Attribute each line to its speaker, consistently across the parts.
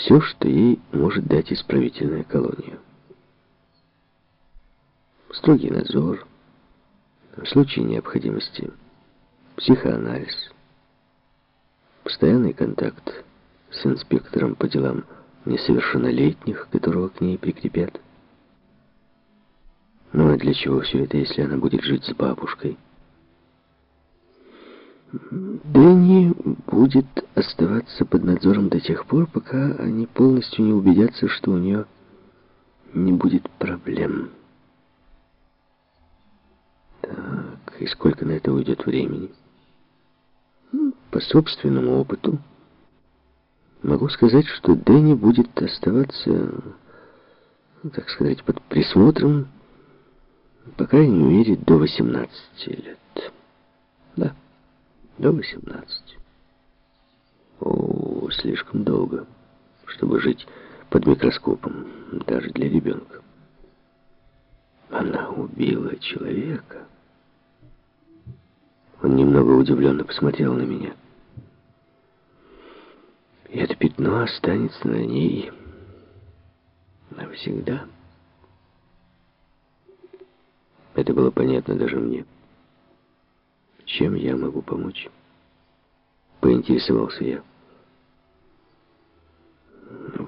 Speaker 1: все, что ей может дать исправительная колония. Строгий надзор, в случае необходимости психоанализ, постоянный контакт с инспектором по делам несовершеннолетних, которого к ней прикрепят. Ну а для чего все это, если она будет жить с бабушкой? Дэнни будет оставаться под надзором до тех пор, пока они полностью не убедятся, что у нее не будет проблем. Так, и сколько на это уйдет времени? По собственному опыту могу сказать, что Дэнни будет оставаться, так сказать, под присмотром, по крайней мере, до 18 лет. Да до 18. О, слишком долго, чтобы жить под микроскопом, даже для ребенка. Она убила человека. Он немного удивленно посмотрел на меня. И это пятно останется на ней навсегда. Это было понятно даже мне. Чем я могу помочь? Поинтересовался я.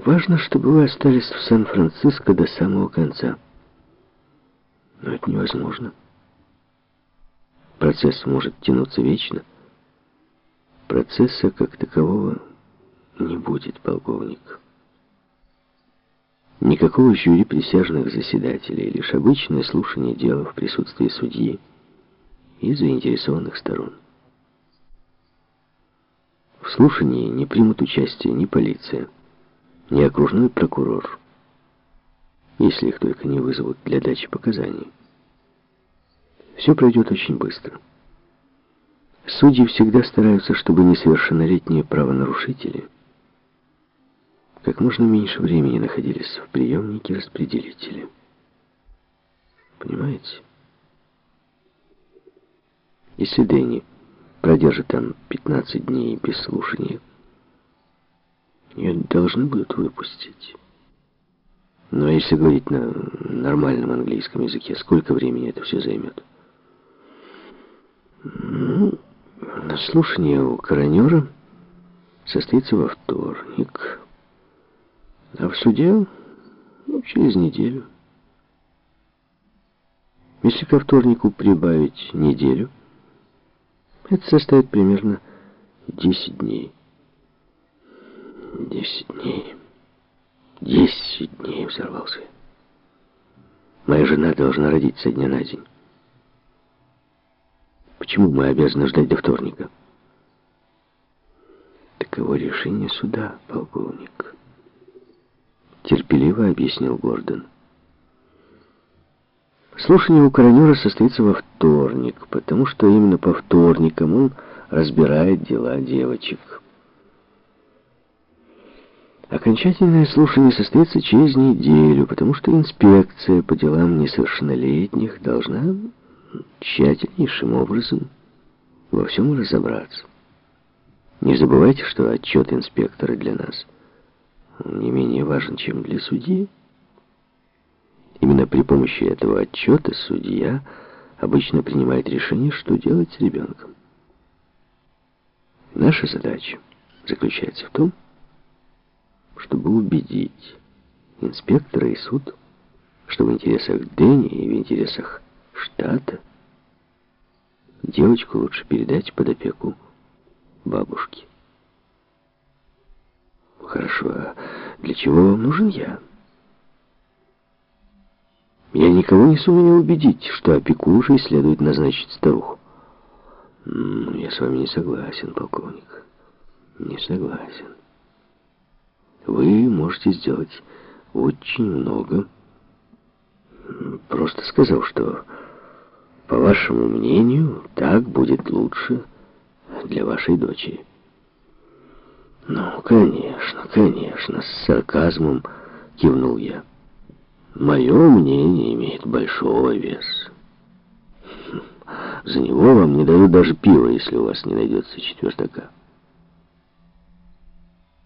Speaker 1: Важно, чтобы вы остались в Сан-Франциско до самого конца. Но это невозможно. Процесс может тянуться вечно. Процесса как такового не будет, полковник. Никакого жюри присяжных заседателей, лишь обычное слушание дела в присутствии судьи и заинтересованных сторон. В слушании не примут участие ни полиция, ни окружной прокурор, если их только не вызовут для дачи показаний. Все пройдет очень быстро. Судьи всегда стараются, чтобы несовершеннолетние правонарушители как можно меньше времени находились в приемнике распределителя. Понимаете? Если Дэнни продержит там 15 дней без слушания, ее должны будут выпустить. Но если говорить на нормальном английском языке, сколько времени это все займет? Ну, слушание у коронера состоится во вторник, а в суде ну, через неделю. Если ко вторнику прибавить неделю, это составит примерно 10 дней. 10 дней. 10 дней взорвался. Моя жена должна родить со дня на день. Почему мы обязаны ждать до вторника? Таково решение суда, полковник. Терпеливо объяснил Гордон. Слушание у коронера состоится во вторник, потому что именно по вторникам он разбирает дела девочек. Окончательное слушание состоится через неделю, потому что инспекция по делам несовершеннолетних должна тщательнейшим образом во всем разобраться. Не забывайте, что отчет инспектора для нас не менее важен, чем для судьи. Именно при помощи этого отчета судья обычно принимает решение, что делать с ребенком. Наша задача заключается в том, чтобы убедить инспектора и суд, что в интересах Дэнни и в интересах штата девочку лучше передать под опеку бабушки. Хорошо, а для чего вам нужен я? Я никого не сумею убедить, что опекушей следует назначить старуху. Я с вами не согласен, полковник. Не согласен. Вы можете сделать очень много, просто сказав, что, по вашему мнению, так будет лучше для вашей дочери. Ну, конечно, конечно, с сарказмом кивнул я. Мое мнение имеет большого веса. За него вам не дают даже пива, если у вас не найдется четвертака.